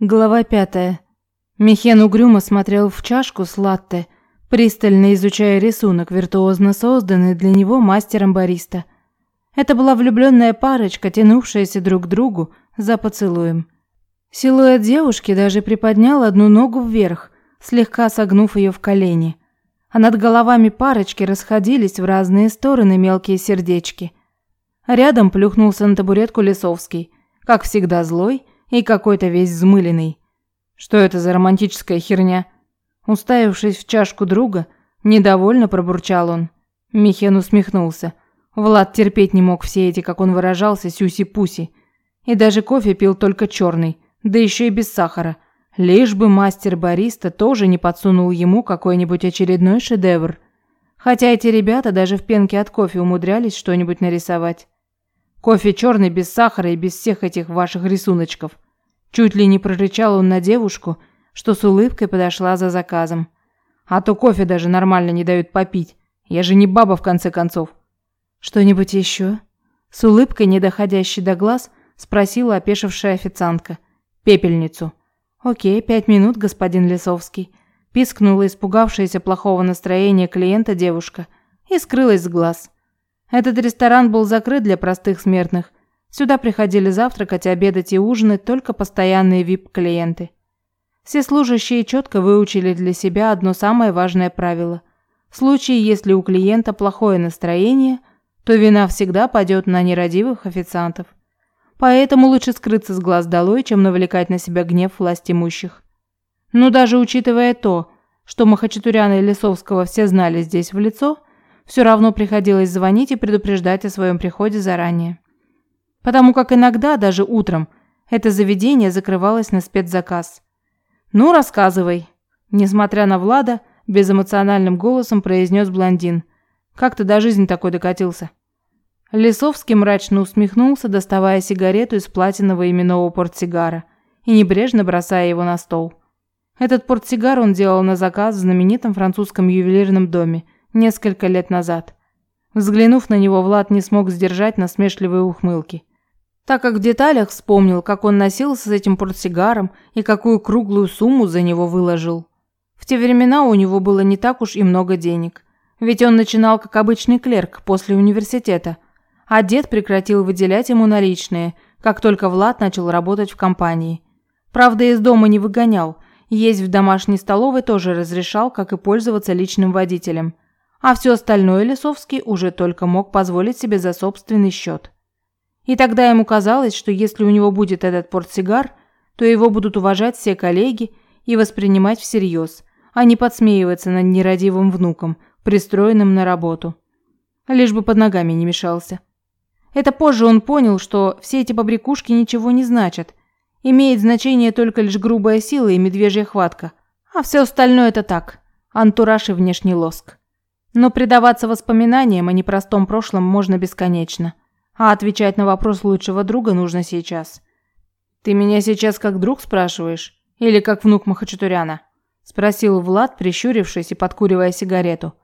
Глава пятая. Михен угрюмо смотрел в чашку с латте, пристально изучая рисунок, виртуозно созданный для него мастером бариста. Это была влюбленная парочка, тянувшаяся друг к другу за поцелуем. Силуэт девушки даже приподнял одну ногу вверх, слегка согнув ее в колени. А над головами парочки расходились в разные стороны мелкие сердечки. Рядом плюхнулся на табуретку Лесовский, как всегда злой и какой-то весь взмыленный. Что это за романтическая херня? Уставившись в чашку друга, недовольно пробурчал он. Михен усмехнулся. Влад терпеть не мог все эти, как он выражался, сюси-пуси. И даже кофе пил только черный, да еще и без сахара. Лишь бы мастер-бариста тоже не подсунул ему какой-нибудь очередной шедевр. Хотя эти ребята даже в пенке от кофе умудрялись что-нибудь нарисовать. Кофе черный без сахара и без всех этих ваших рисуночков. Чуть ли не прорычал он на девушку, что с улыбкой подошла за заказом. А то кофе даже нормально не дают попить. Я же не баба в конце концов. Что-нибудь еще? С улыбкой, не доходящей до глаз, спросила опешившая официантка. Пепельницу. Окей, пять минут, господин Лесовский. Пискнула испугавшаяся плохого настроения клиента девушка и скрылась с глаз. Этот ресторан был закрыт для простых смертных. Сюда приходили завтракать, обедать и ужинать только постоянные VIP-клиенты. Все служащие четко выучили для себя одно самое важное правило. В случае, если у клиента плохое настроение, то вина всегда падет на нерадивых официантов. Поэтому лучше скрыться с глаз долой, чем навлекать на себя гнев власть имущих. Но даже учитывая то, что Махачатуряна и Лисовского все знали здесь в лицо – все равно приходилось звонить и предупреждать о своем приходе заранее. Потому как иногда, даже утром, это заведение закрывалось на спецзаказ. «Ну, рассказывай», – несмотря на Влада, безэмоциональным голосом произнес блондин. «Как ты до жизни такой докатился?» Лисовский мрачно усмехнулся, доставая сигарету из платинового именного портсигара и небрежно бросая его на стол. Этот портсигар он делал на заказ в знаменитом французском ювелирном доме – несколько лет назад. Взглянув на него, Влад не смог сдержать насмешливые ухмылки. Так как в деталях вспомнил, как он носился с этим портсигаром и какую круглую сумму за него выложил. В те времена у него было не так уж и много денег. Ведь он начинал как обычный клерк после университета, а дед прекратил выделять ему наличные, как только Влад начал работать в компании. Правда, из дома не выгонял, есть в домашней столовой тоже разрешал, как и пользоваться личным водителем – а все остальное Лисовский уже только мог позволить себе за собственный счет. И тогда ему казалось, что если у него будет этот портсигар, то его будут уважать все коллеги и воспринимать всерьез, а не подсмеиваться над нерадивым внуком, пристроенным на работу. Лишь бы под ногами не мешался. Это позже он понял, что все эти побрякушки ничего не значат. Имеет значение только лишь грубая сила и медвежья хватка. А все остальное это так, антураж и внешний лоск. Но предаваться воспоминаниям о непростом прошлом можно бесконечно. А отвечать на вопрос лучшего друга нужно сейчас. «Ты меня сейчас как друг спрашиваешь? Или как внук Махачатуряна?» Спросил Влад, прищурившись и подкуривая сигарету.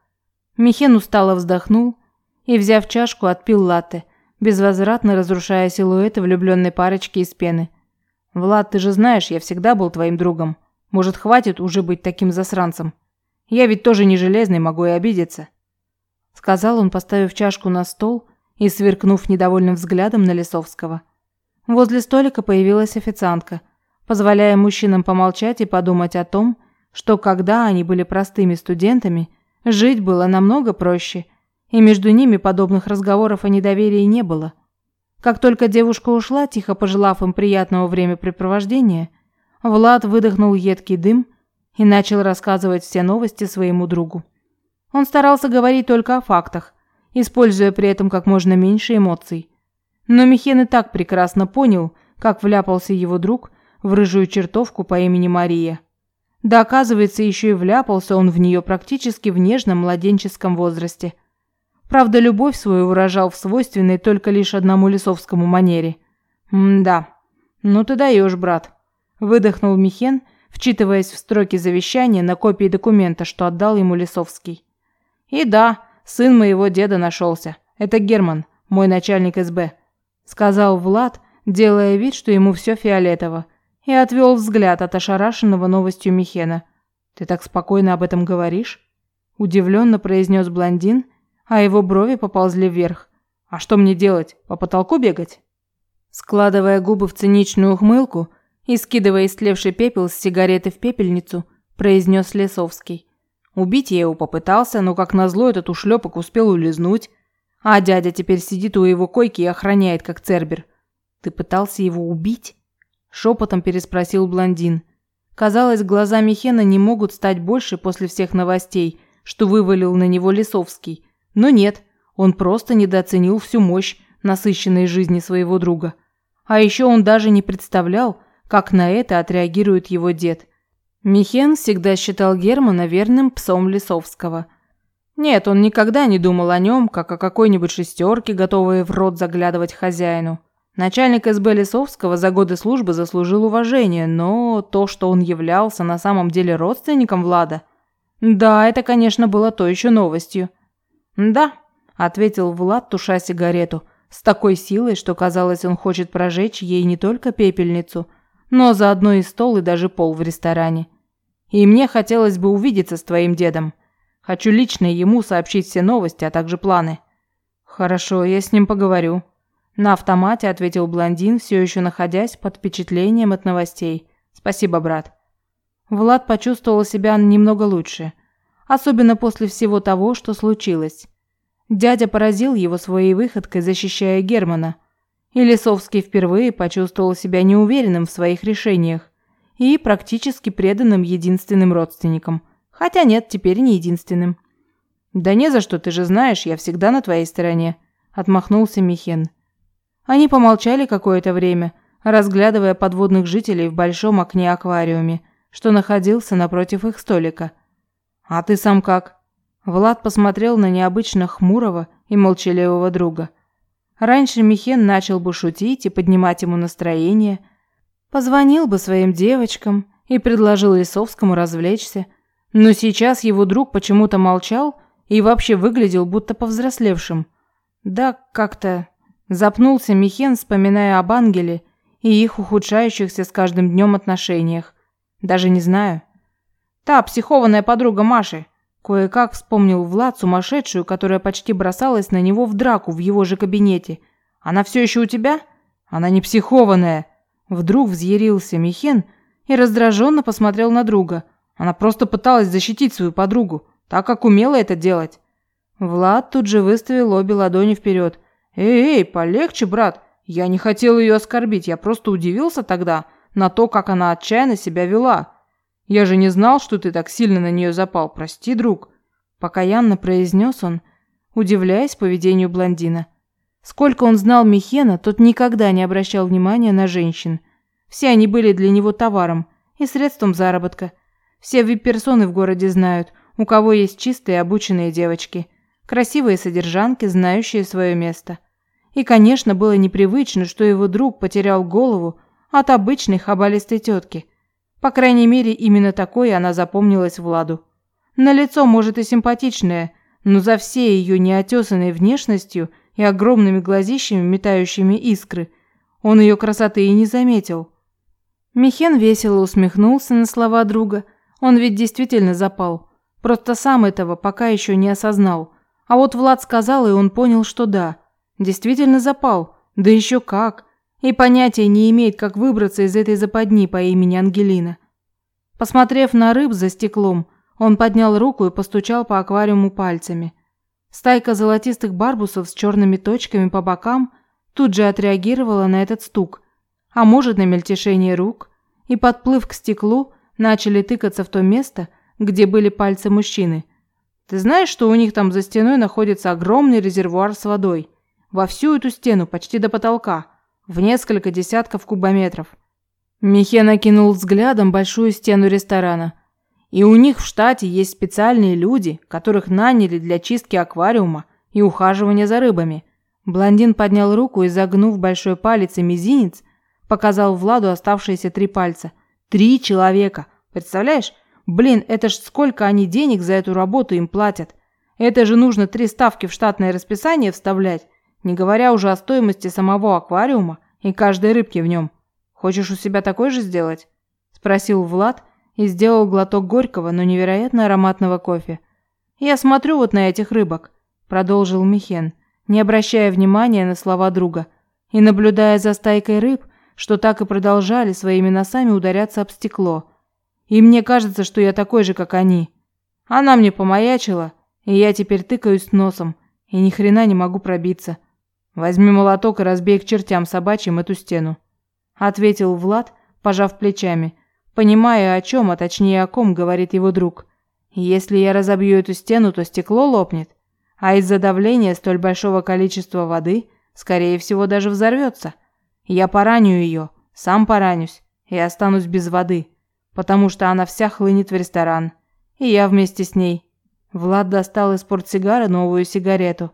Михен устало вздохнул и, взяв чашку, отпил латте, безвозвратно разрушая силуэты влюбленной парочки из пены. «Влад, ты же знаешь, я всегда был твоим другом. Может, хватит уже быть таким засранцем?» Я ведь тоже не железный, могу и обидеться», — сказал он, поставив чашку на стол и сверкнув недовольным взглядом на Лисовского. Возле столика появилась официантка, позволяя мужчинам помолчать и подумать о том, что когда они были простыми студентами, жить было намного проще, и между ними подобных разговоров о недоверии не было. Как только девушка ушла, тихо пожелав им приятного времяпрепровождения, Влад выдохнул едкий дым и начал рассказывать все новости своему другу. Он старался говорить только о фактах, используя при этом как можно меньше эмоций. Но Михен и так прекрасно понял, как вляпался его друг в рыжую чертовку по имени Мария. Да, оказывается, еще и вляпался он в нее практически в нежном младенческом возрасте. Правда, любовь свою выражал в свойственной только лишь одному лесовскому манере. «М-да, ну ты даешь, брат», – выдохнул Михен – вчитываясь в строки завещания на копии документа, что отдал ему Лисовский. «И да, сын моего деда нашелся. Это Герман, мой начальник СБ», – сказал Влад, делая вид, что ему все фиолетово. и отвел взгляд от ошарашенного новостью Михена. «Ты так спокойно об этом говоришь?» Удивленно произнес блондин, а его брови поползли вверх. «А что мне делать? По потолку бегать?» Складывая губы в циничную ухмылку и скидывая истлевший пепел с сигареты в пепельницу, произнес Лесовский. Убить я его попытался, но как назло этот ушлепок успел улизнуть, а дядя теперь сидит у его койки и охраняет, как цербер. Ты пытался его убить? Шепотом переспросил блондин. Казалось, глаза Михена не могут стать больше после всех новостей, что вывалил на него Лесовский. Но нет, он просто недооценил всю мощь насыщенной жизни своего друга. А еще он даже не представлял, как на это отреагирует его дед. Михен всегда считал Германа верным псом Лисовского. Нет, он никогда не думал о нем, как о какой-нибудь шестерке, готовой в рот заглядывать хозяину. Начальник СБ Лисовского за годы службы заслужил уважение, но то, что он являлся на самом деле родственником Влада, да, это, конечно, было то еще новостью. Да, ответил Влад, туша сигарету, с такой силой, что казалось, он хочет прожечь ей не только пепельницу, но заодно и стол и даже пол в ресторане. И мне хотелось бы увидеться с твоим дедом. Хочу лично ему сообщить все новости, а также планы. Хорошо, я с ним поговорю. На автомате ответил блондин, все еще находясь под впечатлением от новостей. Спасибо, брат. Влад почувствовал себя немного лучше, особенно после всего того, что случилось. Дядя поразил его своей выходкой, защищая Германа. И Лисовский впервые почувствовал себя неуверенным в своих решениях и практически преданным единственным родственникам. Хотя нет, теперь не единственным. «Да не за что, ты же знаешь, я всегда на твоей стороне», – отмахнулся Михен. Они помолчали какое-то время, разглядывая подводных жителей в большом окне-аквариуме, что находился напротив их столика. «А ты сам как?» Влад посмотрел на необычно хмурого и молчаливого друга. Раньше Михен начал бы шутить и поднимать ему настроение, позвонил бы своим девочкам и предложил Лисовскому развлечься, но сейчас его друг почему-то молчал и вообще выглядел будто повзрослевшим. Да, как-то Запнулся Михен, вспоминая об Ангеле и их ухудшающихся с каждым днем отношениях. Даже не знаю. Та психованная подруга Маши. Кое-как вспомнил Влад сумасшедшую, которая почти бросалась на него в драку в его же кабинете. Она все еще у тебя? Она не психованная. Вдруг взъярился Михен и раздраженно посмотрел на друга. Она просто пыталась защитить свою подругу, так как умела это делать. Влад тут же выставил обе ладони вперед. «Эй, эй, полегче, брат. Я не хотел ее оскорбить, я просто удивился тогда на то, как она отчаянно себя вела. Я же не знал, что ты так сильно на нее запал. Прости, друг». Покаянно произнес он, удивляясь поведению блондина. Сколько он знал Михена, тот никогда не обращал внимания на женщин. Все они были для него товаром и средством заработка. Все вип-персоны в городе знают, у кого есть чистые обученные девочки. Красивые содержанки, знающие свое место. И, конечно, было непривычно, что его друг потерял голову от обычной хабалистой тетки. По крайней мере, именно такой она запомнилась Владу. На лицо, может, и симпатичная, но за всей ее неотесанной внешностью и огромными глазищами, метающими искры, он ее красоты и не заметил. Михен весело усмехнулся на слова друга. Он ведь действительно запал. Просто сам этого пока еще не осознал. А вот Влад сказал, и он понял, что да – Действительно запал, да еще как. И понятия не имеет, как выбраться из этой западни по имени Ангелина. Посмотрев на рыб за стеклом, он поднял руку и постучал по аквариуму пальцами. Стайка золотистых барбусов с черными точками по бокам тут же отреагировала на этот стук, а может на мельтешение рук, и, подплыв к стеклу, начали тыкаться в то место, где были пальцы мужчины. Ты знаешь, что у них там за стеной находится огромный резервуар с водой? во всю эту стену почти до потолка, в несколько десятков кубометров. Михе накинул взглядом большую стену ресторана. И у них в штате есть специальные люди, которых наняли для чистки аквариума и ухаживания за рыбами. Блондин поднял руку и, загнув большой палец и мизинец, показал Владу оставшиеся три пальца. Три человека. Представляешь? Блин, это ж сколько они денег за эту работу им платят. Это же нужно три ставки в штатное расписание вставлять не говоря уже о стоимости самого аквариума и каждой рыбки в нем. Хочешь у себя такой же сделать?» – спросил Влад и сделал глоток горького, но невероятно ароматного кофе. «Я смотрю вот на этих рыбок», – продолжил Михен, не обращая внимания на слова друга, и наблюдая за стайкой рыб, что так и продолжали своими носами ударяться об стекло. И мне кажется, что я такой же, как они. Она мне помаячила, и я теперь тыкаюсь носом, и ни хрена не могу пробиться. Возьми молоток и разбей к чертям собачьим эту стену, ответил Влад, пожав плечами, понимая, о чем, а точнее о ком говорит его друг. Если я разобью эту стену, то стекло лопнет, а из-за давления столь большого количества воды, скорее всего, даже взорвется. Я пораню ее, сам поранюсь и останусь без воды, потому что она вся хлынет в ресторан, и я вместе с ней. Влад достал из портсигара новую сигарету,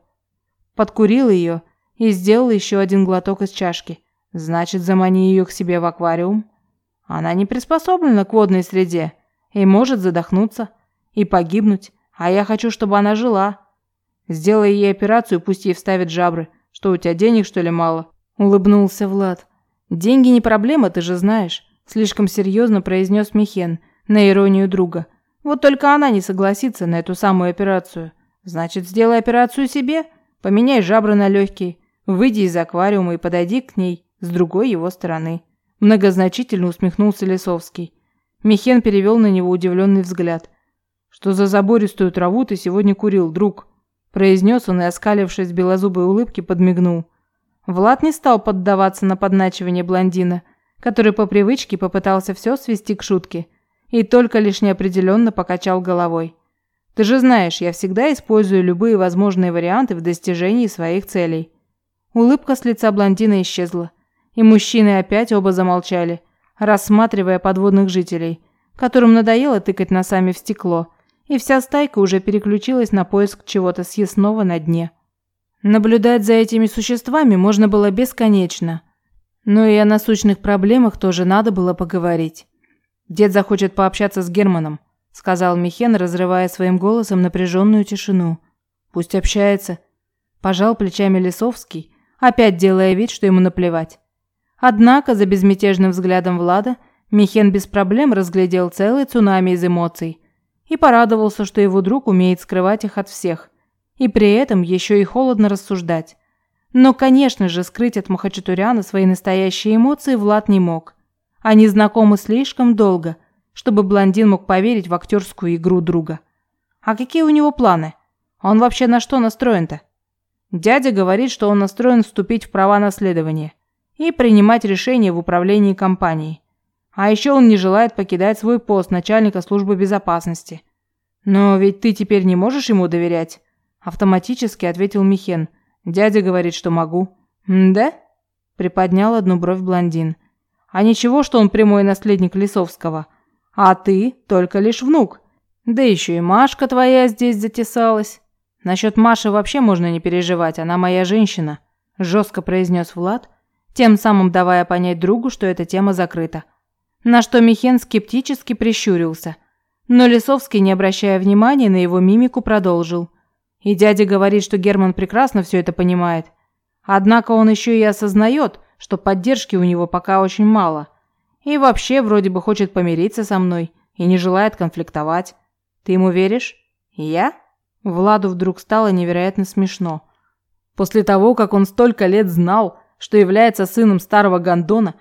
подкурил ее и сделал еще один глоток из чашки. Значит, замани ее к себе в аквариум. Она не приспособлена к водной среде и может задохнуться и погибнуть, а я хочу, чтобы она жила. Сделай ей операцию, пусть ей вставят жабры. Что у тебя денег что ли мало? улыбнулся Влад. Деньги не проблема, ты же знаешь, слишком серьезно произнес Михен на иронию друга. Вот только она не согласится на эту самую операцию. Значит, сделай операцию себе, поменяй жабры на легкие, выйди из аквариума и подойди к ней с другой его стороны. Многозначительно усмехнулся Лесовский. Михен перевел на него удивленный взгляд. «Что за забористую траву ты сегодня курил, друг?» произнес он и, оскалившись белозубой улыбке, подмигнул. Влад не стал поддаваться на подначивание блондина, который по привычке попытался все свести к шутке, и только лишь неопределенно покачал головой. «Ты же знаешь, я всегда использую любые возможные варианты в достижении своих целей». Улыбка с лица блондина исчезла, и мужчины опять оба замолчали, рассматривая подводных жителей, которым надоело тыкать носами в стекло, и вся стайка уже переключилась на поиск чего-то съестного на дне. Наблюдать за этими существами можно было бесконечно. Но и о насущных проблемах тоже надо было поговорить. «Дед захочет пообщаться с Германом», – сказал Михен, разрывая своим голосом напряженную тишину. «Пусть общается». Пожал плечами Лисовский, опять делая вид, что ему наплевать. Однако за безмятежным взглядом Влада Михен без проблем разглядел целый цунами из эмоций и порадовался, что его друг умеет скрывать их от всех – и при этом еще и холодно рассуждать. Но, конечно же, скрыть от Махачатуряна свои настоящие эмоции Влад не мог. Они знакомы слишком долго, чтобы блондин мог поверить в актерскую игру друга. А какие у него планы? Он вообще на что настроен-то? Дядя говорит, что он настроен вступить в права наследования и принимать решения в управлении компанией. А еще он не желает покидать свой пост начальника службы безопасности. Но ведь ты теперь не можешь ему доверять. Автоматически ответил Михен. Дядя говорит, что могу. «Да?» Приподнял одну бровь блондин. «А ничего, что он прямой наследник Лисовского. А ты только лишь внук. Да еще и Машка твоя здесь затесалась. Насчет Маши вообще можно не переживать, она моя женщина», жестко произнес Влад, тем самым давая понять другу, что эта тема закрыта. На что Михен скептически прищурился. Но Лисовский, не обращая внимания на его мимику, продолжил – и дядя говорит, что Герман прекрасно все это понимает. Однако он еще и осознает, что поддержки у него пока очень мало. И вообще вроде бы хочет помириться со мной и не желает конфликтовать. Ты ему веришь? Я? Владу вдруг стало невероятно смешно. После того, как он столько лет знал, что является сыном старого гондона,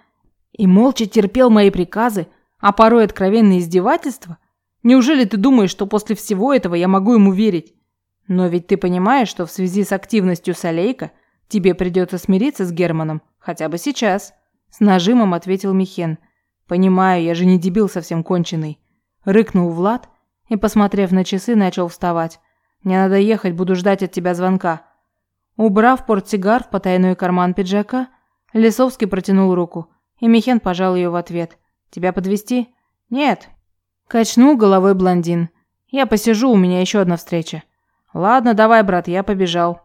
и молча терпел мои приказы, а порой откровенные издевательства, неужели ты думаешь, что после всего этого я могу ему верить? Но ведь ты понимаешь, что в связи с активностью Солейка тебе придется смириться с Германом, хотя бы сейчас. С нажимом ответил Михен. Понимаю, я же не дебил совсем конченый. Рыкнул Влад и, посмотрев на часы, начал вставать. Мне надо ехать, буду ждать от тебя звонка. Убрав портсигар в потайной карман пиджака, Лисовский протянул руку, и Михен пожал ее в ответ. Тебя подвести? Нет. Качнул головой блондин. Я посижу, у меня еще одна встреча. «Ладно, давай, брат, я побежал».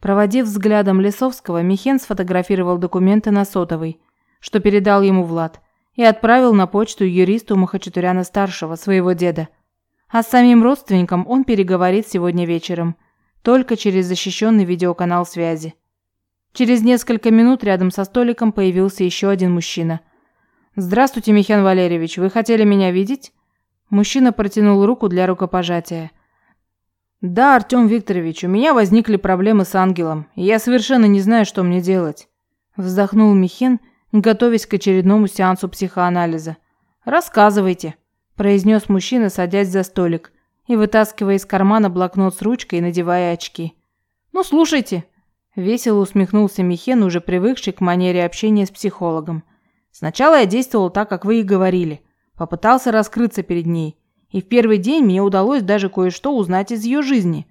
Проводив взглядом Лисовского, Михен сфотографировал документы на сотовый, что передал ему Влад, и отправил на почту юристу Махачатуряна-старшего, своего деда. А с самим родственником он переговорит сегодня вечером, только через защищенный видеоканал связи. Через несколько минут рядом со столиком появился еще один мужчина, «Здравствуйте, Михаил Валерьевич, вы хотели меня видеть?» Мужчина протянул руку для рукопожатия. «Да, Артём Викторович, у меня возникли проблемы с ангелом, и я совершенно не знаю, что мне делать», вздохнул Михен, готовясь к очередному сеансу психоанализа. «Рассказывайте», – произнес мужчина, садясь за столик и вытаскивая из кармана блокнот с ручкой и надевая очки. «Ну, слушайте», – весело усмехнулся Михен, уже привыкший к манере общения с психологом. «Сначала я действовал так, как вы и говорили. Попытался раскрыться перед ней. И в первый день мне удалось даже кое-что узнать из ее жизни.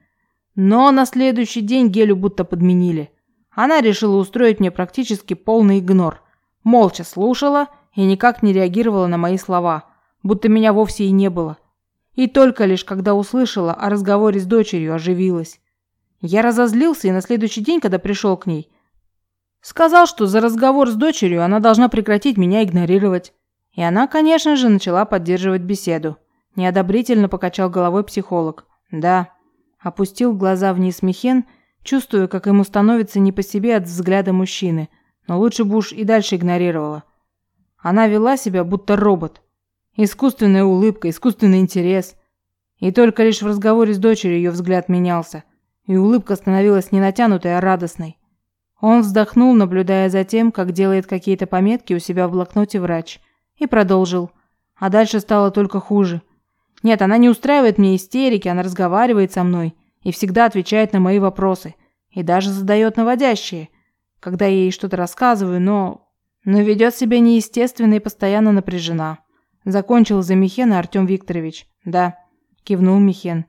Но на следующий день Гелю будто подменили. Она решила устроить мне практически полный игнор. Молча слушала и никак не реагировала на мои слова, будто меня вовсе и не было. И только лишь когда услышала о разговоре с дочерью, оживилась. Я разозлился и на следующий день, когда пришел к ней, сказал, что за разговор с дочерью она должна прекратить меня игнорировать. И она, конечно же, начала поддерживать беседу. Неодобрительно покачал головой психолог. Да. Опустил глаза вниз Михен, чувствуя, как ему становится не по себе от взгляда мужчины. Но лучше бы уж и дальше игнорировала. Она вела себя будто робот. Искусственная улыбка, искусственный интерес. И только лишь в разговоре с дочерью ее взгляд менялся, и улыбка становилась не натянутой, а радостной. Он вздохнул, наблюдая за тем, как делает какие-то пометки у себя в блокноте врач, и продолжил. А дальше стало только хуже. Нет, она не устраивает мне истерики, она разговаривает со мной и всегда отвечает на мои вопросы, и даже задает наводящие, когда я ей что-то рассказываю, но но ведет себя неестественно и постоянно напряжена. Закончил за Михена Артем Викторович. Да, кивнул Михен.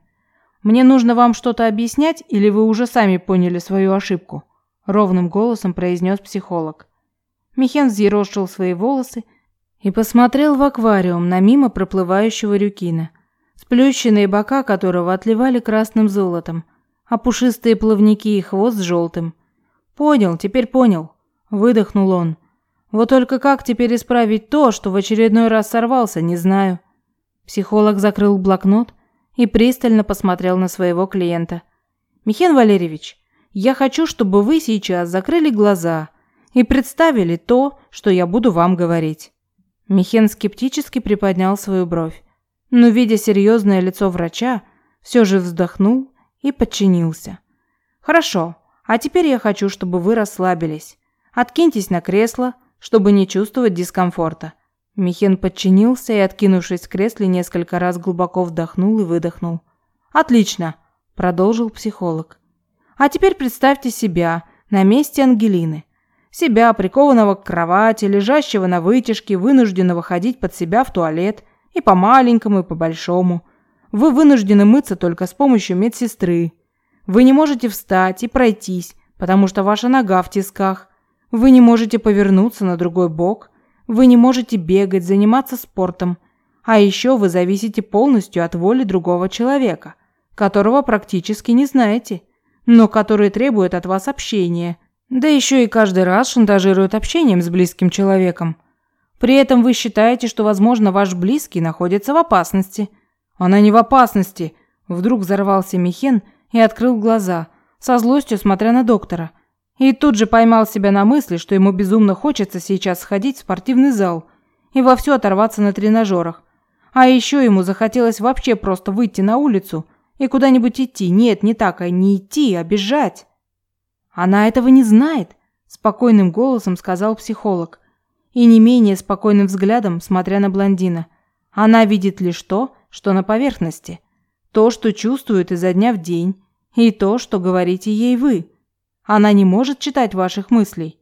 Мне нужно вам что-то объяснять или вы уже сами поняли свою ошибку? ровным голосом произнес психолог. Михен взъерошил свои волосы и посмотрел в аквариум на мимо проплывающего рюкина, сплющенные бока которого отливали красным золотом, а пушистые плавники и хвост желтым. Понял, теперь понял, выдохнул он. Вот только как теперь исправить то, что в очередной раз сорвался, не знаю. Психолог закрыл блокнот и пристально посмотрел на своего клиента. Михаил Валерьевич, я хочу, чтобы вы сейчас закрыли глаза и представили то, что я буду вам говорить. Михен скептически приподнял свою бровь, но видя серьезное лицо врача, все же вздохнул и подчинился. Хорошо. А теперь я хочу, чтобы вы расслабились. Откиньтесь на кресло, чтобы не чувствовать дискомфорта. Михен подчинился и, откинувшись в кресле, несколько раз глубоко вдохнул и выдохнул. «Отлично!» – продолжил психолог. «А теперь представьте себя на месте Ангелины. Себя, прикованного к кровати, лежащего на вытяжке, вынужденного ходить под себя в туалет, и по-маленькому, и по-большому. Вы вынуждены мыться только с помощью медсестры. Вы не можете встать и пройтись, потому что ваша нога в тисках, вы не можете повернуться на другой бок, вы не можете бегать, заниматься спортом, а еще вы зависите полностью от воли другого человека, которого практически не знаете, но который требует от вас общения, да еще и каждый раз шантажирует общением с близким человеком. При этом вы считаете, что, возможно, ваш близкий находится в опасности. Она не в опасности. Вдруг взорвался Михен и открыл глаза, со злостью смотря на доктора – и тут же поймал себя на мысли, что ему безумно хочется сейчас сходить в спортивный зал и вовсю оторваться на тренажерах. А еще ему захотелось вообще просто выйти на улицу и куда-нибудь идти. Нет, не так, а не идти, а бежать. Она этого не знает, спокойным голосом сказал психолог. И не менее спокойным взглядом, смотря на блондина. Она видит лишь то, что на поверхности. То, что чувствует изо дня в день. И то, что говорите ей вы. Она не может читать ваших мыслей.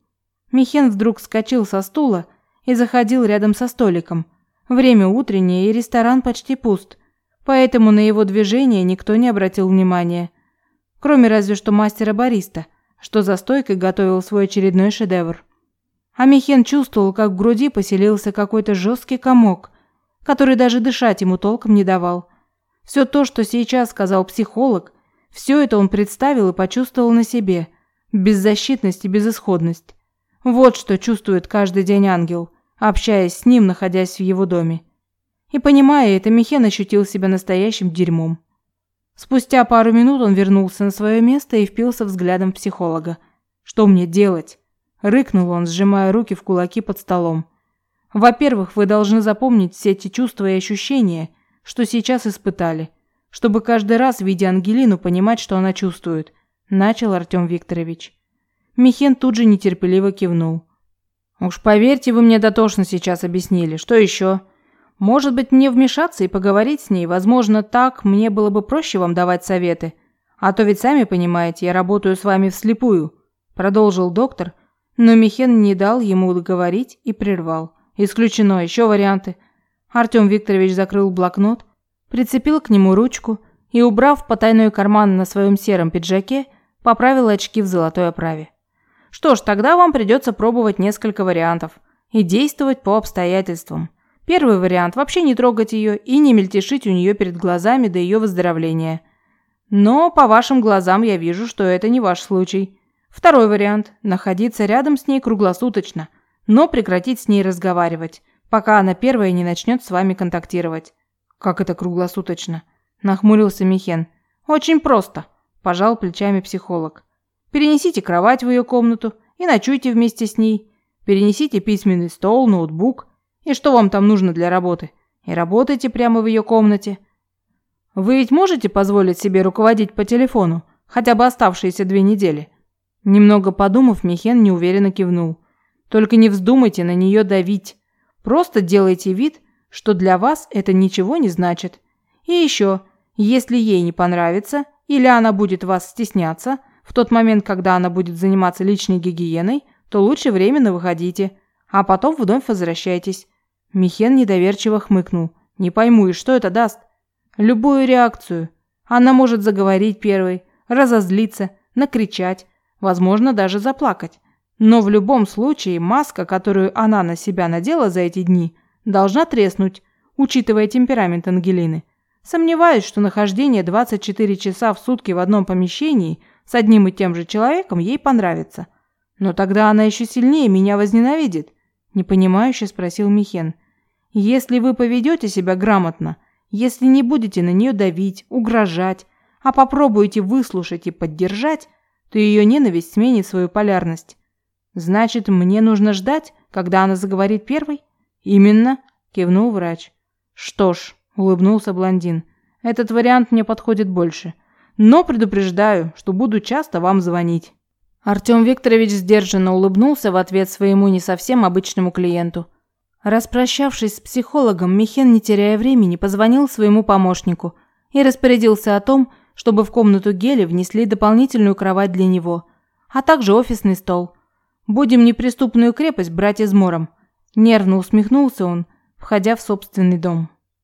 Михен вдруг вскочил со стула и заходил рядом со столиком. Время утреннее, и ресторан почти пуст, поэтому на его движение никто не обратил внимания. Кроме разве что мастера-бариста, что за стойкой готовил свой очередной шедевр. А Михен чувствовал, как в груди поселился какой-то жесткий комок, который даже дышать ему толком не давал. Все то, что сейчас сказал психолог, все это он представил и почувствовал на себе – Беззащитность и безысходность. Вот что чувствует каждый день ангел, общаясь с ним, находясь в его доме. И понимая это, Михен ощутил себя настоящим дерьмом. Спустя пару минут он вернулся на свое место и впился взглядом психолога. «Что мне делать?» – рыкнул он, сжимая руки в кулаки под столом. Во-первых, вы должны запомнить все эти чувства и ощущения, что сейчас испытали, чтобы каждый раз, видя Ангелину, понимать, что она чувствует, начал Артем Викторович. Михен тут же нетерпеливо кивнул. Уж поверьте, вы мне дотошно сейчас объяснили. Что еще? Может быть, мне вмешаться и поговорить с ней? Возможно, так мне было бы проще вам давать советы. А то ведь сами понимаете, я работаю с вами вслепую, продолжил доктор, но Михен не дал ему договорить и прервал. Исключено, еще варианты. Артем Викторович закрыл блокнот, прицепил к нему ручку и, убрав потайной карман на своем сером пиджаке, поправил очки в золотой оправе. Что ж, тогда вам придется пробовать несколько вариантов и действовать по обстоятельствам. Первый вариант – вообще не трогать ее и не мельтешить у нее перед глазами до ее выздоровления. Но по вашим глазам я вижу, что это не ваш случай. Второй вариант – находиться рядом с ней круглосуточно, но прекратить с ней разговаривать, пока она первая не начнет с вами контактировать. Как это круглосуточно? Нахмурился Михен. Очень просто, пожал плечами психолог. Перенесите кровать в ее комнату и ночуйте вместе с ней. Перенесите письменный стол, ноутбук и что вам там нужно для работы. И работайте прямо в ее комнате. Вы ведь можете позволить себе руководить по телефону хотя бы оставшиеся две недели? Немного подумав, Михен неуверенно кивнул. Только не вздумайте на нее давить. Просто делайте вид, что для вас это ничего не значит. И еще, если ей не понравится или она будет вас стесняться, в тот момент, когда она будет заниматься личной гигиеной, то лучше временно выходите, а потом вновь возвращайтесь. Михен недоверчиво хмыкнул. Не пойму, и что это даст? Любую реакцию. Она может заговорить первой, разозлиться, накричать, возможно, даже заплакать. Но в любом случае маска, которую она на себя надела за эти дни, должна треснуть, учитывая темперамент Ангелины. Сомневаюсь, что нахождение 24 часа в сутки в одном помещении с одним и тем же человеком ей понравится. Но тогда она еще сильнее меня возненавидит, непонимающе спросил Михен. Если вы поведете себя грамотно, если не будете на нее давить, угрожать, а попробуете выслушать и поддержать, то ее ненависть сменит свою полярность. Значит, мне нужно ждать, когда она заговорит первой? Именно, кивнул врач. Что ж, улыбнулся блондин. Этот вариант мне подходит больше. Но предупреждаю, что буду часто вам звонить. Артем Викторович сдержанно улыбнулся в ответ своему не совсем обычному клиенту. Распрощавшись с психологом, Михен, не теряя времени, позвонил своему помощнику и распорядился о том, чтобы в комнату Гели внесли дополнительную кровать для него, а также офисный стол. Будем неприступную крепость брать измором. Нервно усмехнулся он, входя в собственный дом.